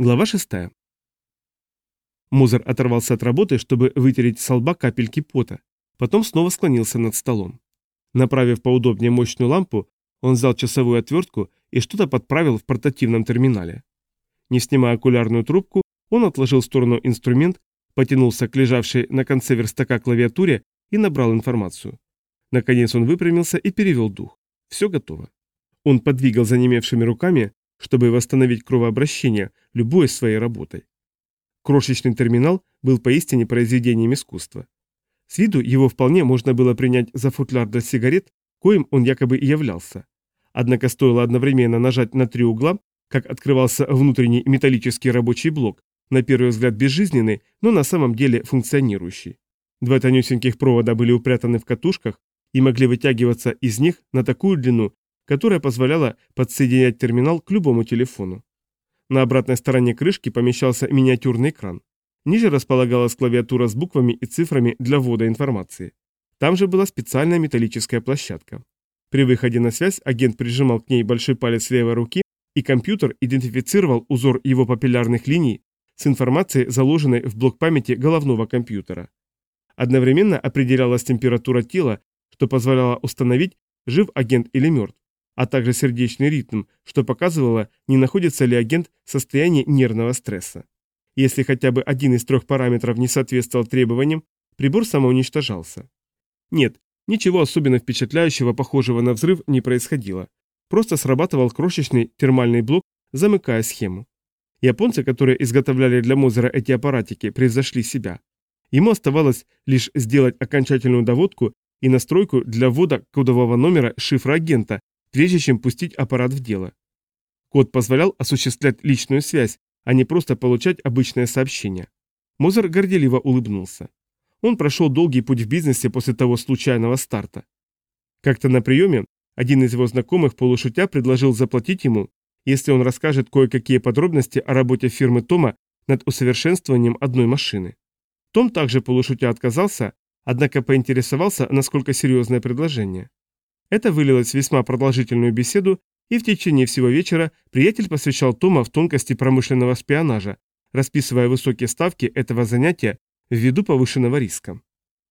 Глава 6. Мозер оторвался от работы, чтобы вытереть с лба капельки пота, потом снова склонился над столом. Направив поудобнее мощную лампу, он взял часовую отвертку и что-то подправил в портативном терминале. Не снимая окулярную трубку, он отложил в сторону инструмент, потянулся к лежавшей на конце верстака клавиатуре и набрал информацию. Наконец он выпрямился и перевел дух. Все готово. Он подвигал занемевшими руками, чтобы восстановить кровообращение, любой своей работой. Крошечный терминал был поистине произведением искусства. С виду его вполне можно было принять за футляр для сигарет, коим он якобы и являлся. Однако стоило одновременно нажать на три угла, как открывался внутренний металлический рабочий блок, на первый взгляд безжизненный, но на самом деле функционирующий. Два тонюсеньких провода были упрятаны в катушках и могли вытягиваться из них на такую длину, которая позволяла подсоединять терминал к любому телефону. На обратной стороне крышки помещался миниатюрный экран. Ниже располагалась клавиатура с буквами и цифрами для ввода информации. Там же была специальная металлическая площадка. При выходе на связь агент прижимал к ней большой палец левой руки, и компьютер идентифицировал узор его папиллярных линий с информацией, заложенной в блок памяти головного компьютера. Одновременно определялась температура тела, что позволяло установить, жив агент или мертв а также сердечный ритм, что показывало, не находится ли агент в состоянии нервного стресса. Если хотя бы один из трех параметров не соответствовал требованиям, прибор самоуничтожался. Нет, ничего особенно впечатляющего, похожего на взрыв, не происходило. Просто срабатывал крошечный термальный блок, замыкая схему. Японцы, которые изготовляли для Мозера эти аппаратики, превзошли себя. Ему оставалось лишь сделать окончательную доводку и настройку для ввода кодового номера шифра агента, прежде чем пустить аппарат в дело. Код позволял осуществлять личную связь, а не просто получать обычное сообщение. Мозер горделиво улыбнулся. Он прошел долгий путь в бизнесе после того случайного старта. Как-то на приеме один из его знакомых полушутя предложил заплатить ему, если он расскажет кое-какие подробности о работе фирмы Тома над усовершенствованием одной машины. Том также полушутя отказался, однако поинтересовался, насколько серьезное предложение. Это вылилось в весьма продолжительную беседу, и в течение всего вечера приятель посвящал Тома в тонкости промышленного шпионажа, расписывая высокие ставки этого занятия ввиду повышенного риска.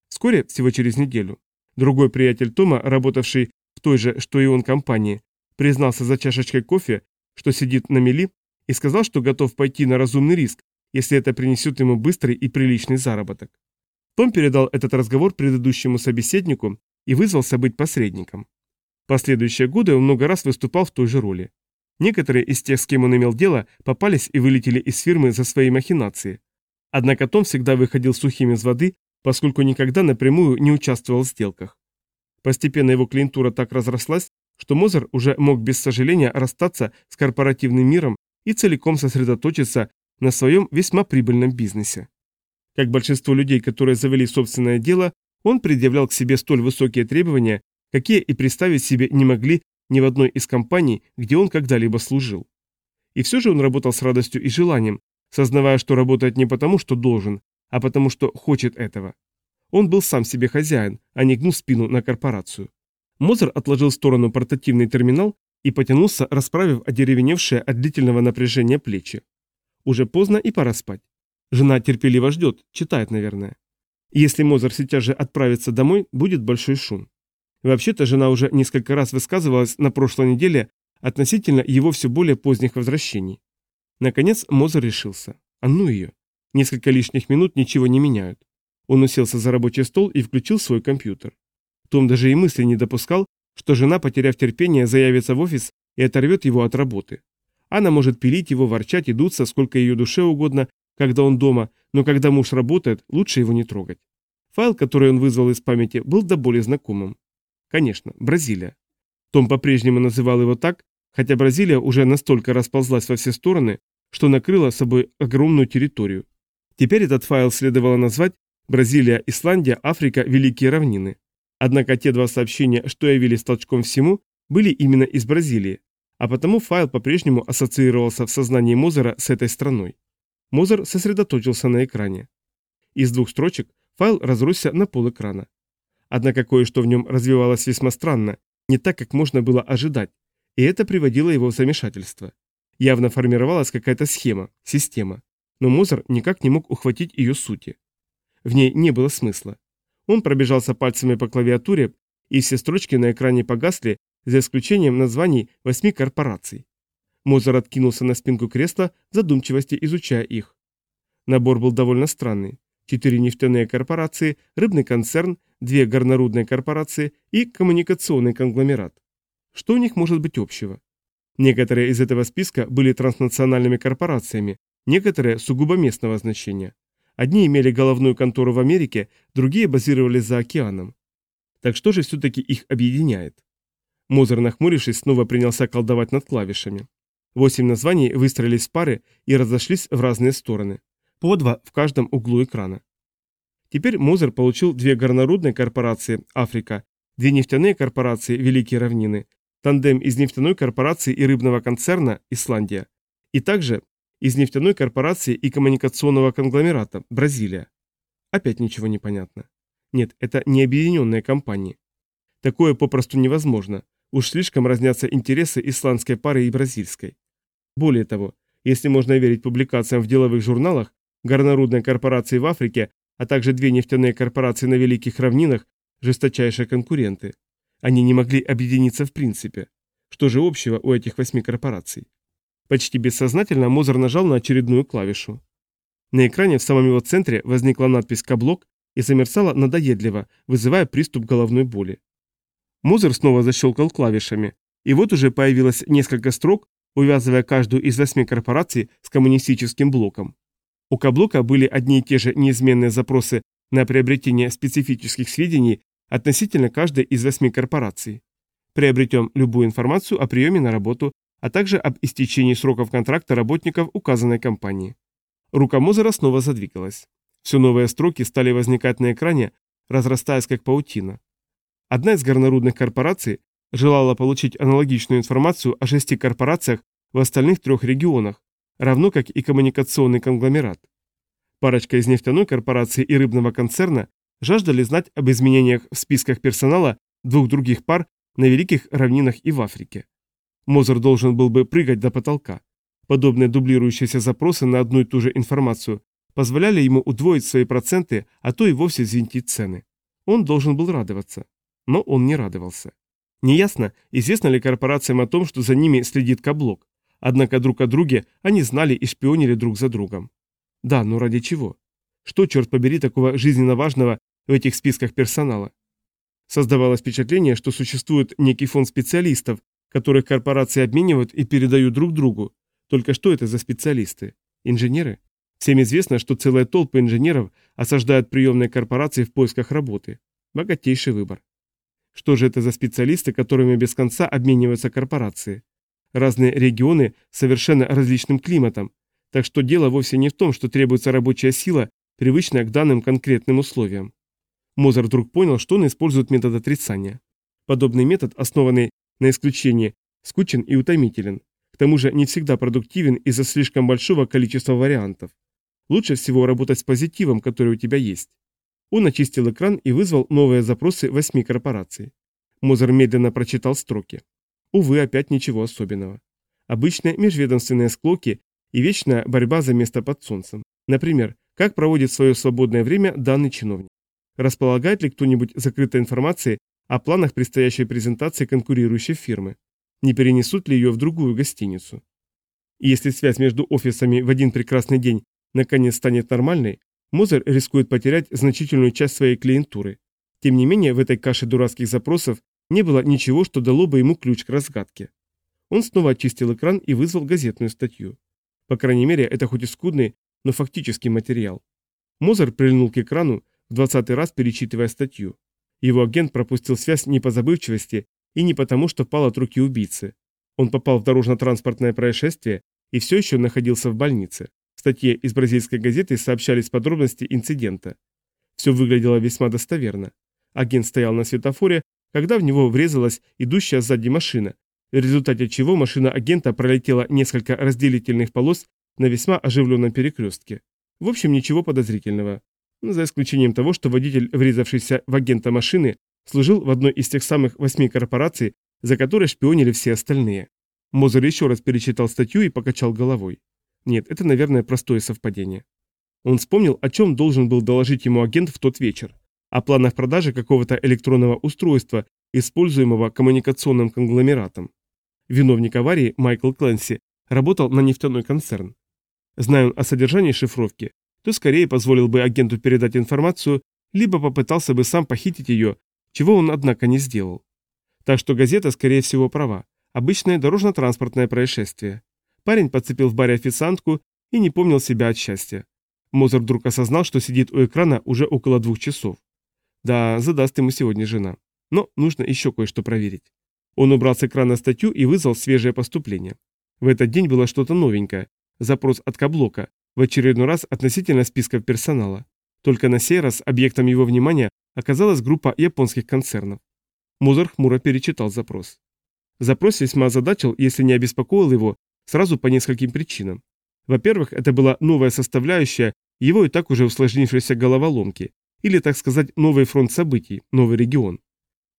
Вскоре, всего через неделю, другой приятель Тома, работавший в той же, что и он компании, признался за чашечкой кофе, что сидит на мели, и сказал, что готов пойти на разумный риск, если это принесет ему быстрый и приличный заработок. Том передал этот разговор предыдущему собеседнику, и вызвался быть посредником. Последующие годы он много раз выступал в той же роли. Некоторые из тех, с кем он имел дело, попались и вылетели из фирмы за свои махинации. Однако Том всегда выходил сухим из воды, поскольку никогда напрямую не участвовал в сделках. Постепенно его клиентура так разрослась, что Мозер уже мог без сожаления расстаться с корпоративным миром и целиком сосредоточиться на своем весьма прибыльном бизнесе. Как большинство людей, которые завели собственное дело, он предъявлял к себе столь высокие требования, какие и представить себе не могли ни в одной из компаний, где он когда-либо служил. И все же он работал с радостью и желанием, сознавая, что работает не потому, что должен, а потому, что хочет этого. Он был сам себе хозяин, а не гнул спину на корпорацию. Мозер отложил в сторону портативный терминал и потянулся, расправив одеревеневшие от длительного напряжения плечи. Уже поздно и пора спать. Жена терпеливо ждет, читает, наверное. Если Мозер сейчас же отправится домой, будет большой шум. Вообще-то жена уже несколько раз высказывалась на прошлой неделе относительно его все более поздних возвращений. Наконец Мозер решился. А ну ее. Несколько лишних минут ничего не меняют. Он уселся за рабочий стол и включил свой компьютер. Том даже и мысли не допускал, что жена, потеряв терпение, заявится в офис и оторвет его от работы. Она может пилить его, ворчать и сколько ее душе угодно, когда он дома, но когда муж работает, лучше его не трогать. Файл, который он вызвал из памяти, был до боли знакомым. Конечно, Бразилия. Том по-прежнему называл его так, хотя Бразилия уже настолько расползлась во все стороны, что накрыла собой огромную территорию. Теперь этот файл следовало назвать «Бразилия, Исландия, Африка, Великие равнины». Однако те два сообщения, что явились толчком всему, были именно из Бразилии, а потому файл по-прежнему ассоциировался в сознании Мозера с этой страной. Мозер сосредоточился на экране. Из двух строчек файл разросся на пол экрана. Однако кое-что в нем развивалось весьма странно, не так, как можно было ожидать, и это приводило его в замешательство. Явно формировалась какая-то схема, система, но Мозер никак не мог ухватить ее сути. В ней не было смысла. Он пробежался пальцами по клавиатуре, и все строчки на экране погасли, за исключением названий восьми корпораций. Мозер откинулся на спинку кресла, задумчивости изучая их. Набор был довольно странный. Четыре нефтяные корпорации, рыбный концерн, две горнорудные корпорации и коммуникационный конгломерат. Что у них может быть общего? Некоторые из этого списка были транснациональными корпорациями, некоторые сугубо местного значения. Одни имели головную контору в Америке, другие базировались за океаном. Так что же все-таки их объединяет? Мозер, нахмурившись, снова принялся колдовать над клавишами. Восемь названий выстроились в пары и разошлись в разные стороны. По два в каждом углу экрана. Теперь Мозер получил две горнорудные корпорации «Африка», две нефтяные корпорации «Великие равнины», тандем из нефтяной корпорации и рыбного концерна «Исландия», и также из нефтяной корпорации и коммуникационного конгломерата «Бразилия». Опять ничего не понятно. Нет, это не объединенные компании. Такое попросту невозможно. Уж слишком разнятся интересы исландской пары и бразильской. Более того, если можно верить публикациям в деловых журналах, горнорудные корпорации в Африке, а также две нефтяные корпорации на Великих равнинах – жесточайшие конкуренты. Они не могли объединиться в принципе. Что же общего у этих восьми корпораций? Почти бессознательно Мозер нажал на очередную клавишу. На экране в самом его центре возникла надпись «Каблок» и замерцала надоедливо, вызывая приступ головной боли. Мозер снова защелкал клавишами, и вот уже появилось несколько строк, увязывая каждую из восьми корпораций с коммунистическим блоком. У Каблока были одни и те же неизменные запросы на приобретение специфических сведений относительно каждой из восьми корпораций. Приобретем любую информацию о приеме на работу, а также об истечении сроков контракта работников указанной компании. Рука Мозера снова задвигалась. Все новые строки стали возникать на экране, разрастаясь как паутина. Одна из горнорудных корпораций желала получить аналогичную информацию о шести корпорациях в остальных трех регионах, равно как и коммуникационный конгломерат. Парочка из нефтяной корпорации и рыбного концерна жаждали знать об изменениях в списках персонала двух других пар на Великих равнинах и в Африке. Мозер должен был бы прыгать до потолка. Подобные дублирующиеся запросы на одну и ту же информацию позволяли ему удвоить свои проценты, а то и вовсе взвинтить цены. Он должен был радоваться. Но он не радовался. Неясно, известно ли корпорациям о том, что за ними следит каблок. Однако друг о друге они знали и шпионили друг за другом. Да, но ради чего? Что, черт побери, такого жизненно важного в этих списках персонала? Создавалось впечатление, что существует некий фонд специалистов, которых корпорации обменивают и передают друг другу. Только что это за специалисты? Инженеры? Всем известно, что целая толпа инженеров осаждают приемные корпорации в поисках работы. Богатейший выбор. Что же это за специалисты, которыми без конца обмениваются корпорации? Разные регионы с совершенно различным климатом, так что дело вовсе не в том, что требуется рабочая сила, привычная к данным конкретным условиям. Мозер вдруг понял, что он использует метод отрицания. Подобный метод, основанный на исключении, скучен и утомителен. К тому же не всегда продуктивен из-за слишком большого количества вариантов. Лучше всего работать с позитивом, который у тебя есть. Он очистил экран и вызвал новые запросы восьми корпораций. Мозер медленно прочитал строки. Увы, опять ничего особенного. Обычные межведомственные склоки и вечная борьба за место под солнцем. Например, как проводит свое свободное время данный чиновник. Располагает ли кто-нибудь закрытой информацией о планах предстоящей презентации конкурирующей фирмы? Не перенесут ли ее в другую гостиницу? И если связь между офисами в один прекрасный день наконец станет нормальной, Мозер рискует потерять значительную часть своей клиентуры. Тем не менее, в этой каше дурацких запросов не было ничего, что дало бы ему ключ к разгадке. Он снова очистил экран и вызвал газетную статью. По крайней мере, это хоть и скудный, но фактический материал. Мозер прильнул к экрану, в двадцатый раз перечитывая статью. Его агент пропустил связь не по забывчивости и не потому, что пал от руки убийцы. Он попал в дорожно-транспортное происшествие и все еще находился в больнице. В статье из бразильской газеты сообщались подробности инцидента. Все выглядело весьма достоверно. Агент стоял на светофоре, когда в него врезалась идущая сзади машина, в результате чего машина агента пролетела несколько разделительных полос на весьма оживленном перекрестке. В общем, ничего подозрительного. За исключением того, что водитель, врезавшийся в агента машины, служил в одной из тех самых восьми корпораций, за которые шпионили все остальные. Мозер еще раз перечитал статью и покачал головой. Нет, это, наверное, простое совпадение. Он вспомнил, о чем должен был доложить ему агент в тот вечер. О планах продажи какого-то электронного устройства, используемого коммуникационным конгломератом. Виновник аварии, Майкл Кленси, работал на нефтяной концерн. Зная он о содержании шифровки, то скорее позволил бы агенту передать информацию, либо попытался бы сам похитить ее, чего он, однако, не сделал. Так что газета, скорее всего, права. Обычное дорожно-транспортное происшествие. Парень подцепил в баре официантку и не помнил себя от счастья. Мозер вдруг осознал, что сидит у экрана уже около двух часов. Да, задаст ему сегодня жена. Но нужно еще кое-что проверить. Он убрал с экрана статью и вызвал свежее поступление. В этот день было что-то новенькое. Запрос от Каблока, в очередной раз относительно списков персонала. Только на сей раз объектом его внимания оказалась группа японских концернов. Мозер хмуро перечитал запрос. Запрос весьма озадачил, если не обеспокоил его, сразу по нескольким причинам. Во-первых, это была новая составляющая его и так уже усложнившейся головоломки, или, так сказать, новый фронт событий, новый регион.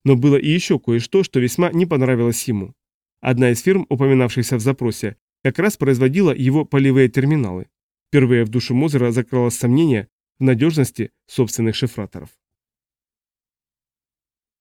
Но было и еще кое-что, что весьма не понравилось ему. Одна из фирм, упоминавшихся в запросе, как раз производила его полевые терминалы. Впервые в душу Мозера закралось сомнение в надежности собственных шифраторов.